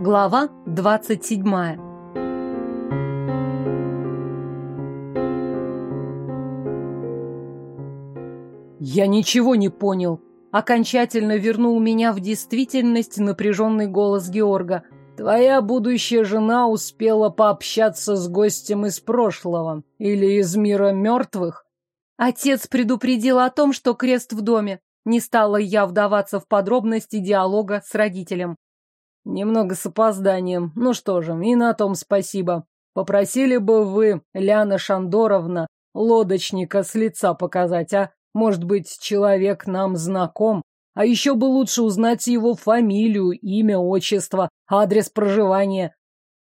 Глава двадцать седьмая. Я ничего не понял. Окончательно вернул меня в действительность напряженный голос Георга. Твоя будущая жена успела пообщаться с гостем из прошлого или из мира мертвых? Отец предупредил о том, что крест в доме. Не стала я вдаваться в подробности диалога с родителем. Немного с опозданием. Ну что же, и на том спасибо. Попросили бы вы, Ляна Шандоровна, лодочника с лица показать, а? Может быть, человек нам знаком? А еще бы лучше узнать его фамилию, имя, отчество, адрес проживания.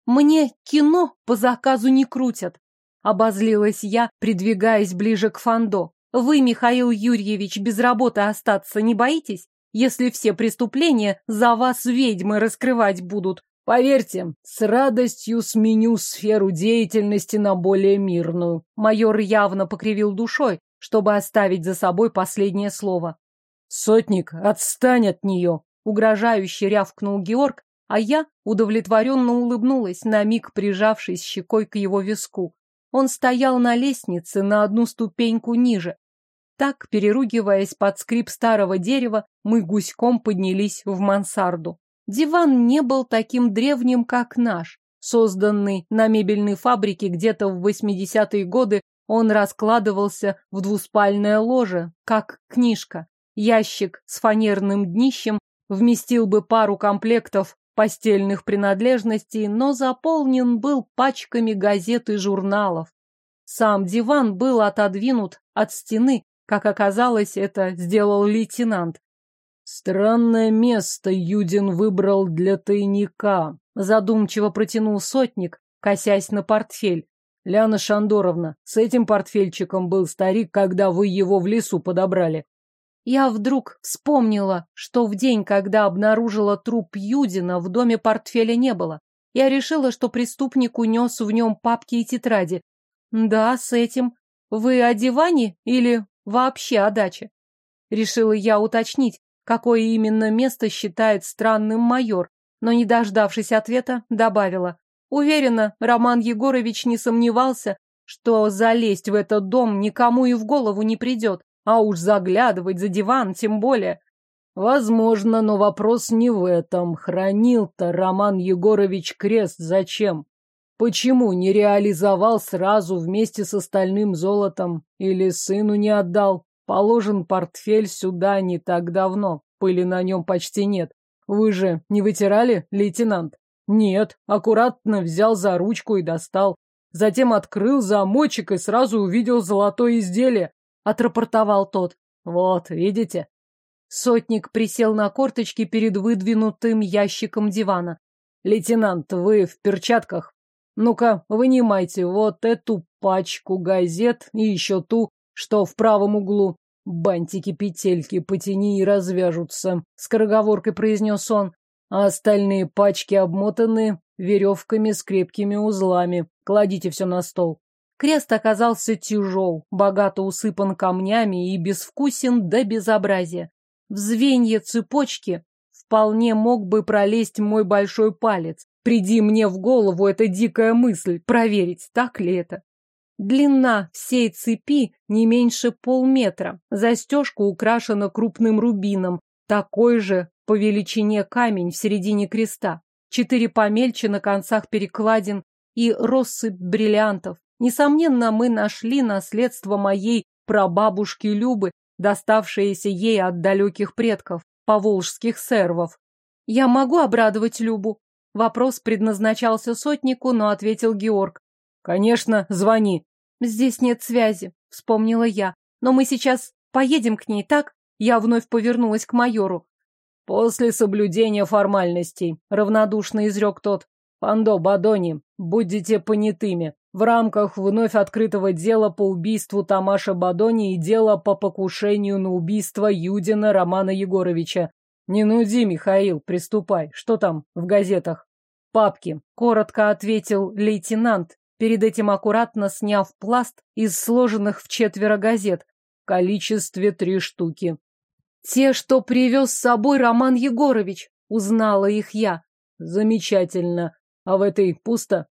Мне кино по заказу не крутят. Обозлилась я, придвигаясь ближе к Фандо. Вы, Михаил Юрьевич, без работы остаться не боитесь? Если все преступления за вас ведьмы раскрывать будут. Поверьте, с радостью сменю сферу деятельности на более мирную. Майор явно покривил душой, чтобы оставить за собой последнее слово. Сотник, отстань от нее! Угрожающе рявкнул Георг, а я удовлетворенно улыбнулась, на миг прижавшись щекой к его виску. Он стоял на лестнице на одну ступеньку ниже, так, переругиваясь под скрип старого дерева, мы гуськом поднялись в мансарду. Диван не был таким древним, как наш. Созданный на мебельной фабрике где-то в 80-е годы, он раскладывался в двуспальное ложе, как книжка. Ящик с фанерным днищем вместил бы пару комплектов постельных принадлежностей, но заполнен был пачками газет и журналов. Сам диван был отодвинут от стены как оказалось, это сделал лейтенант. Странное место Юдин выбрал для тайника, задумчиво протянул сотник, косясь на портфель. Ляна Шандоровна, с этим портфельчиком был старик, когда вы его в лесу подобрали. Я вдруг вспомнила, что в день, когда обнаружила труп Юдина, в доме портфеля не было. Я решила, что преступник унес в нем папки и тетради. Да, с этим. Вы о диване или вообще о даче. Решила я уточнить, какое именно место считает странным майор, но, не дождавшись ответа, добавила. Уверена, Роман Егорович не сомневался, что залезть в этот дом никому и в голову не придет, а уж заглядывать за диван тем более. Возможно, но вопрос не в этом. Хранил-то Роман Егорович крест зачем? Почему не реализовал сразу вместе с остальным золотом? Или сыну не отдал? Положен портфель сюда не так давно. Пыли на нем почти нет. Вы же не вытирали, лейтенант? Нет. Аккуратно взял за ручку и достал. Затем открыл замочек и сразу увидел золотое изделие. Отрапортовал тот. Вот, видите? Сотник присел на корточки перед выдвинутым ящиком дивана. Лейтенант, вы в перчатках ну-ка, вынимайте вот эту пачку газет и еще ту, что в правом углу. Бантики-петельки потяни и развяжутся, — скороговоркой произнес он. А остальные пачки обмотаны веревками с крепкими узлами. Кладите все на стол. Крест оказался тяжел, богато усыпан камнями и безвкусен до безобразия. В звенья цепочки вполне мог бы пролезть мой большой палец. Приди мне в голову эта дикая мысль, проверить, так ли это. Длина всей цепи не меньше полметра. Застежка украшена крупным рубином, такой же по величине камень в середине креста. Четыре помельче на концах перекладин и россыпь бриллиантов. Несомненно, мы нашли наследство моей прабабушки Любы, доставшееся ей от далеких предков, поволжских сервов. Я могу обрадовать Любу? Вопрос предназначался сотнику, но ответил Георг. «Конечно, звони». «Здесь нет связи», — вспомнила я. «Но мы сейчас поедем к ней, так?» Я вновь повернулась к майору. «После соблюдения формальностей», — равнодушно изрек тот. «Пандо, Бадони, будете понятыми. В рамках вновь открытого дела по убийству Тамаша Бадони и дела по покушению на убийство Юдина Романа Егоровича. Не нуди, Михаил, приступай. Что там в газетах? Папки, коротко ответил лейтенант, перед этим аккуратно сняв пласт из сложенных в четверо газет в количестве три штуки. Те, что привез с собой Роман Егорович, узнала их я. Замечательно. А в этой пусто?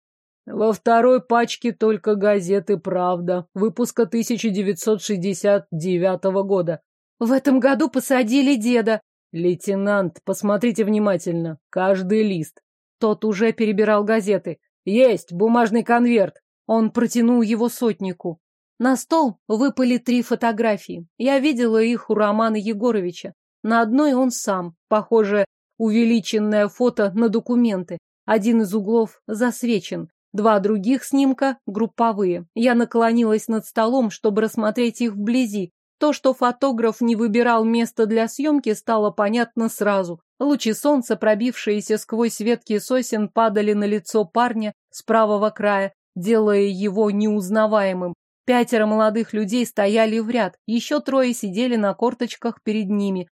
Во второй пачке только газеты «Правда», выпуска 1969 года. В этом году посадили деда. Лейтенант, посмотрите внимательно. Каждый лист. Тот уже перебирал газеты. Есть бумажный конверт. Он протянул его сотнику. На стол выпали три фотографии. Я видела их у Романа Егоровича. На одной он сам, похоже, увеличенное фото на документы. Один из углов засвечен. Два других снимка групповые. Я наклонилась над столом, чтобы рассмотреть их вблизи. То, что фотограф не выбирал место для съемки, стало понятно сразу. Лучи солнца, пробившиеся сквозь ветки сосен, падали на лицо парня с правого края, делая его неузнаваемым. Пятеро молодых людей стояли в ряд, еще трое сидели на корточках перед ними.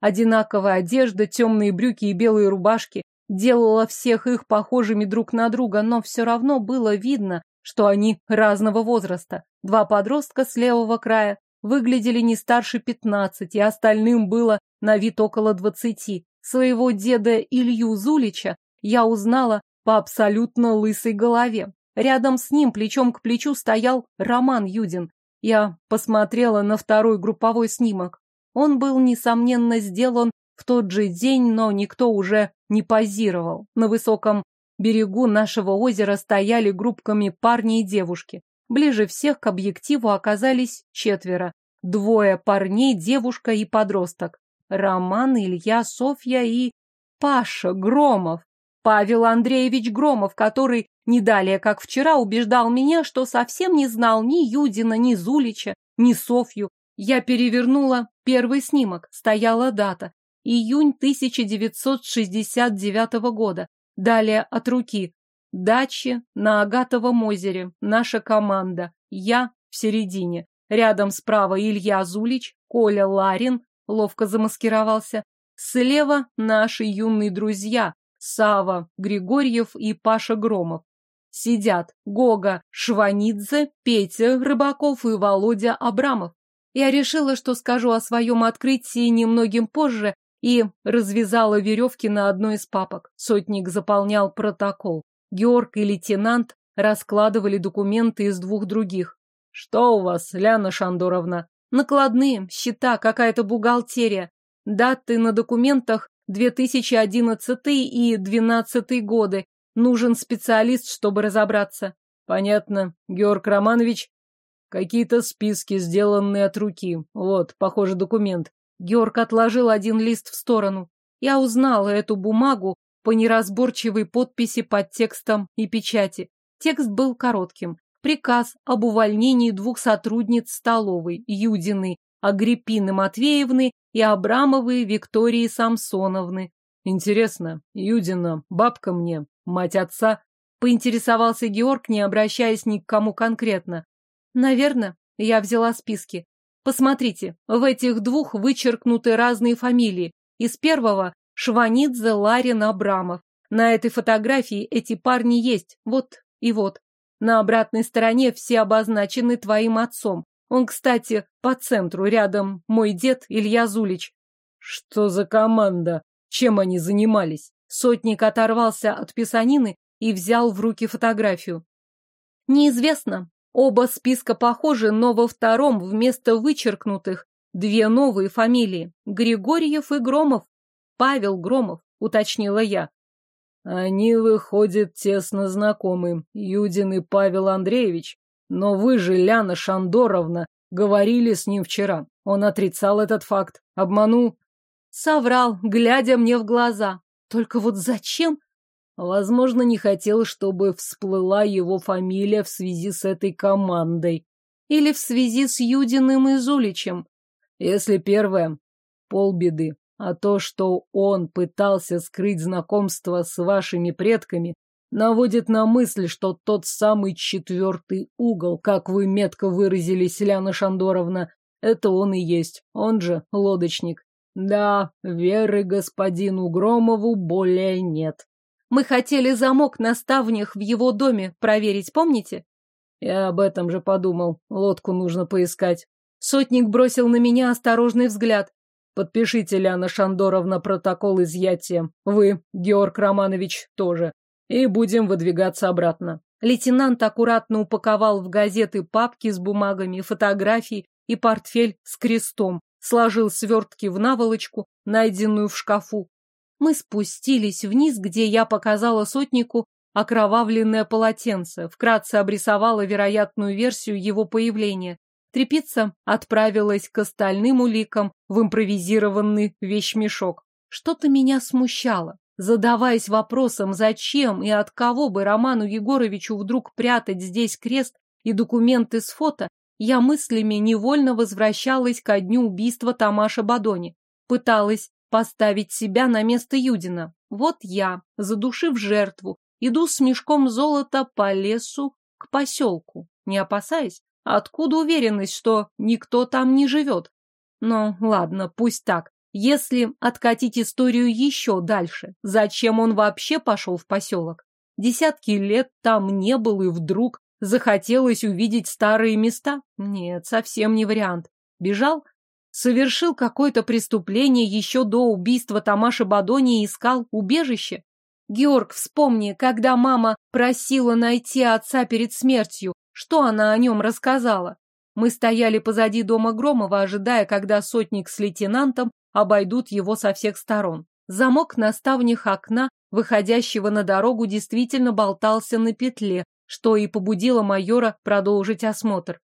Одинаковая одежда, темные брюки и белые рубашки, делала всех их похожими друг на друга, но все равно было видно, что они разного возраста. Два подростка с левого края выглядели не старше пятнадцати, остальным было на вид около двадцати. Своего деда Илью Зулича я узнала по абсолютно лысой голове. Рядом с ним, плечом к плечу, стоял Роман Юдин. Я посмотрела на второй групповой снимок. Он был, несомненно, сделан в тот же день, но никто уже не позировал. На высоком берегу нашего озера стояли группками парни и девушки. Ближе всех к объективу оказались четверо. Двое парней, девушка и подросток. Роман, Илья, Софья и Паша Громов. Павел Андреевич Громов, который не далее, как вчера, убеждал меня, что совсем не знал ни Юдина, ни Зулича, ни Софью. Я перевернула первый снимок, стояла дата июнь 1969 года. Далее от руки. Дачи на Агатовом озере. Наша команда. Я в середине. Рядом справа Илья Зулич, Коля Ларин, ловко замаскировался. Слева наши юные друзья Сава Григорьев и Паша Громов. Сидят Гога Шванидзе, Петя Рыбаков и Володя Абрамов. Я решила, что скажу о своем открытии немногим позже, и развязала веревки на одной из папок. Сотник заполнял протокол. Георг и лейтенант раскладывали документы из двух других. «Что у вас, Ляна Шандоровна?» «Накладные, счета, какая-то бухгалтерия. Даты на документах 2011 и 2012 годы. Нужен специалист, чтобы разобраться». «Понятно. Георг Романович, какие-то списки, сделанные от руки. Вот, похоже, документ. Георг отложил один лист в сторону. Я узнала эту бумагу по неразборчивой подписи под текстом и печати. Текст был коротким. Приказ об увольнении двух сотрудниц столовой, Юдины, Агриппины Матвеевны и Абрамовой Виктории Самсоновны. Интересно, Юдина, бабка мне, мать отца, поинтересовался Георг, не обращаясь ни к кому конкретно. Наверное, я взяла списки. Посмотрите, в этих двух вычеркнуты разные фамилии. Из первого – Шванидзе, Ларин, Абрамов. На этой фотографии эти парни есть, вот и вот. На обратной стороне все обозначены твоим отцом. Он, кстати, по центру, рядом мой дед Илья Зулич. Что за команда? Чем они занимались? Сотник оторвался от писанины и взял в руки фотографию. Неизвестно. Оба списка похожи, но во втором вместо вычеркнутых две новые фамилии – Григорьев и Громов. Павел Громов, уточнила я. Они, выходят, тесно знакомы, Юдин и Павел Андреевич. Но вы же, Ляна Шандоровна, говорили с ним вчера. Он отрицал этот факт, обманул. Соврал, глядя мне в глаза. Только вот зачем? Возможно, не хотел, чтобы всплыла его фамилия в связи с этой командой. Или в связи с Юдиным и Зуличем. Если первое, полбеды. А то, что он пытался скрыть знакомство с вашими предками, наводит на мысль, что тот самый четвертый угол, как вы метко выразились, Ляна Шандоровна, это он и есть, он же лодочник. Да, веры господину Громову более нет. Мы хотели замок на ставнях в его доме проверить, помните? Я об этом же подумал. Лодку нужно поискать. Сотник бросил на меня осторожный взгляд. Подпишите, Ляна Шандоровна, протокол изъятия. Вы, Георг Романович, тоже. И будем выдвигаться обратно. Лейтенант аккуратно упаковал в газеты папки с бумагами, фотографии и портфель с крестом, сложил свертки в наволочку, найденную в шкафу. Мы спустились вниз, где я показала сотнику окровавленное полотенце, вкратце обрисовала вероятную версию его появления. Трепица отправилась к остальным уликам в импровизированный вещмешок. Что-то меня смущало. Задаваясь вопросом, зачем и от кого бы Роману Егоровичу вдруг прятать здесь крест и документы с фото, я мыслями невольно возвращалась ко дню убийства Тамаша Бадони. Пыталась поставить себя на место Юдина. Вот я, задушив жертву, иду с мешком золота по лесу к поселку, не опасаясь, откуда уверенность, что никто там не живет. Но ладно, пусть так. Если откатить историю еще дальше, зачем он вообще пошел в поселок? Десятки лет там не был и вдруг захотелось увидеть старые места? Нет, совсем не вариант. Бежал? Совершил какое-то преступление еще до убийства Тамаши Бадони и искал убежище? Георг, вспомни, когда мама просила найти отца перед смертью, что она о нем рассказала? Мы стояли позади дома Громова, ожидая, когда сотник с лейтенантом обойдут его со всех сторон. Замок на ставнях окна, выходящего на дорогу, действительно болтался на петле, что и побудило майора продолжить осмотр.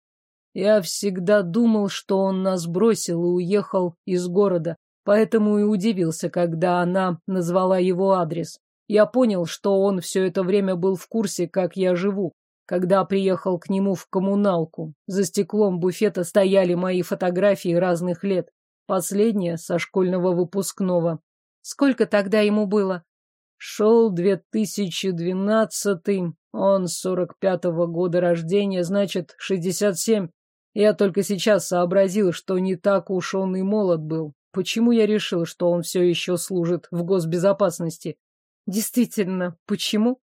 Я всегда думал, что он нас бросил и уехал из города, поэтому и удивился, когда она назвала его адрес. Я понял, что он все это время был в курсе, как я живу. Когда приехал к нему в коммуналку, за стеклом буфета стояли мои фотографии разных лет. Последняя со школьного выпускного. Сколько тогда ему было? Шел 2012 он 45-го года рождения, значит, 67. Я только сейчас сообразил, что не так уж он и молод был. Почему я решил, что он все еще служит в госбезопасности? Действительно, почему?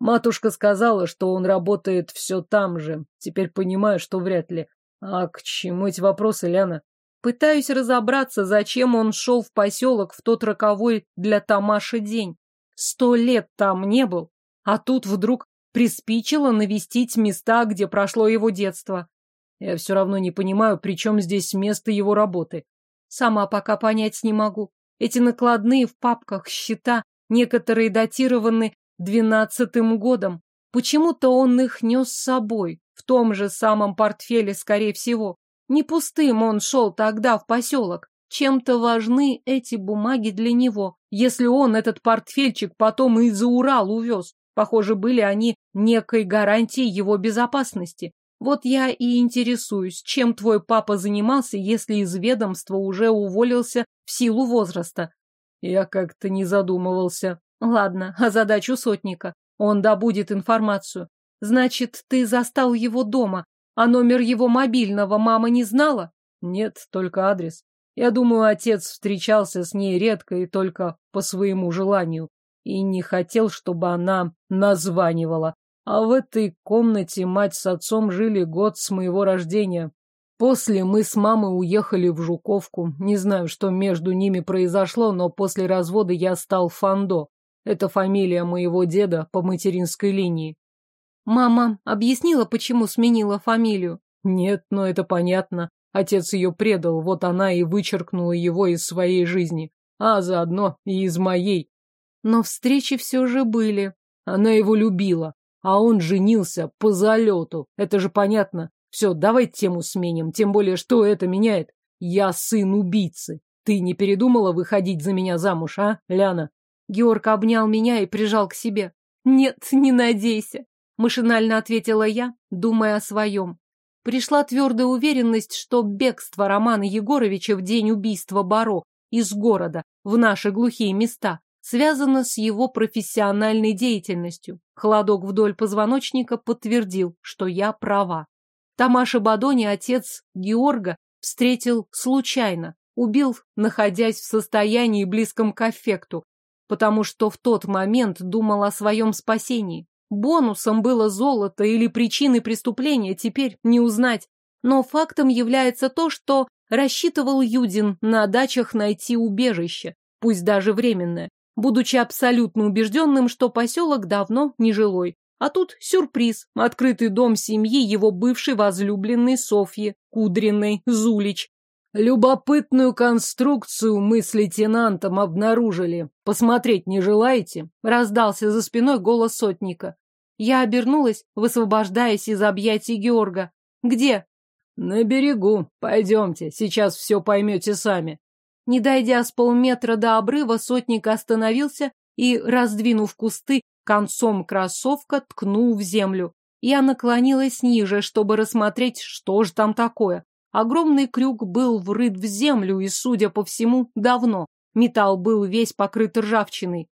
Матушка сказала, что он работает все там же. Теперь понимаю, что вряд ли. А к чему эти вопросы, Ляна? Пытаюсь разобраться, зачем он шел в поселок в тот роковой для Тамаши день. Сто лет там не был, а тут вдруг приспичило навестить места, где прошло его детство. Я все равно не понимаю, при чем здесь место его работы. Сама пока понять не могу. Эти накладные в папках счета, некоторые датированы двенадцатым годом. Почему-то он их нес с собой, в том же самом портфеле, скорее всего. Не пустым он шел тогда в поселок. Чем-то важны эти бумаги для него, если он этот портфельчик потом и за Урал увез. Похоже, были они некой гарантией его безопасности. Вот я и интересуюсь, чем твой папа занимался, если из ведомства уже уволился в силу возраста. Я как-то не задумывался. Ладно, а задачу сотника. Он добудет информацию. Значит, ты застал его дома, а номер его мобильного мама не знала? Нет, только адрес. Я думаю, отец встречался с ней редко и только по своему желанию. И не хотел, чтобы она названивала. А в этой комнате мать с отцом жили год с моего рождения. После мы с мамой уехали в Жуковку. Не знаю, что между ними произошло, но после развода я стал Фандо. Это фамилия моего деда по материнской линии. Мама объяснила, почему сменила фамилию? Нет, но это понятно. Отец ее предал, вот она и вычеркнула его из своей жизни, а заодно и из моей. Но встречи все же были. Она его любила, а он женился по залету. Это же понятно. Все, давай тему сменим, тем более, что это меняет. Я сын убийцы. Ты не передумала выходить за меня замуж, а, Ляна? Георг обнял меня и прижал к себе. Нет, не надейся. Машинально ответила я, думая о своем. Пришла твердая уверенность, что бегство Романа Егоровича в день убийства Баро из города в наши глухие места связано с его профессиональной деятельностью. Холодок вдоль позвоночника подтвердил, что я права. Тамаша Бадони, отец Георга, встретил случайно, убил, находясь в состоянии близком к аффекту, потому что в тот момент думал о своем спасении. Бонусом было золото или причиной преступления, теперь не узнать. Но фактом является то, что рассчитывал Юдин на дачах найти убежище, пусть даже временное, будучи абсолютно убежденным, что поселок давно нежилой. А тут сюрприз. Открытый дом семьи его бывшей возлюбленной Софьи, Кудриной, Зулич. Любопытную конструкцию мы с лейтенантом обнаружили. Посмотреть не желаете? Раздался за спиной голос сотника. Я обернулась, высвобождаясь из объятий Георга. Где? На берегу. Пойдемте, сейчас все поймете сами. Не дойдя с полметра до обрыва, сотник остановился и, раздвинув кусты, концом кроссовка ткнул в землю. Я наклонилась ниже, чтобы рассмотреть, что же там такое. Огромный крюк был врыт в землю и, судя по всему, давно. Металл был весь покрыт ржавчиной.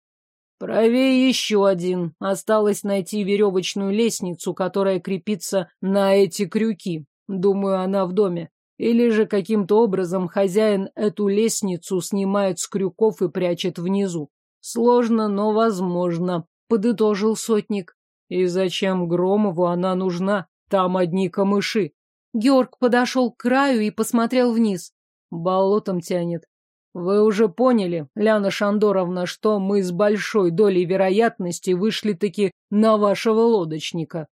Правее еще один. Осталось найти веревочную лестницу, которая крепится на эти крюки. Думаю, она в доме. Или же каким-то образом хозяин эту лестницу снимает с крюков и прячет внизу. Сложно, но возможно, подытожил сотник. И зачем Громову она нужна? Там одни камыши. Георг подошел к краю и посмотрел вниз. Болотом тянет. Вы уже поняли, Ляна Шандоровна, что мы с большой долей вероятности вышли-таки на вашего лодочника.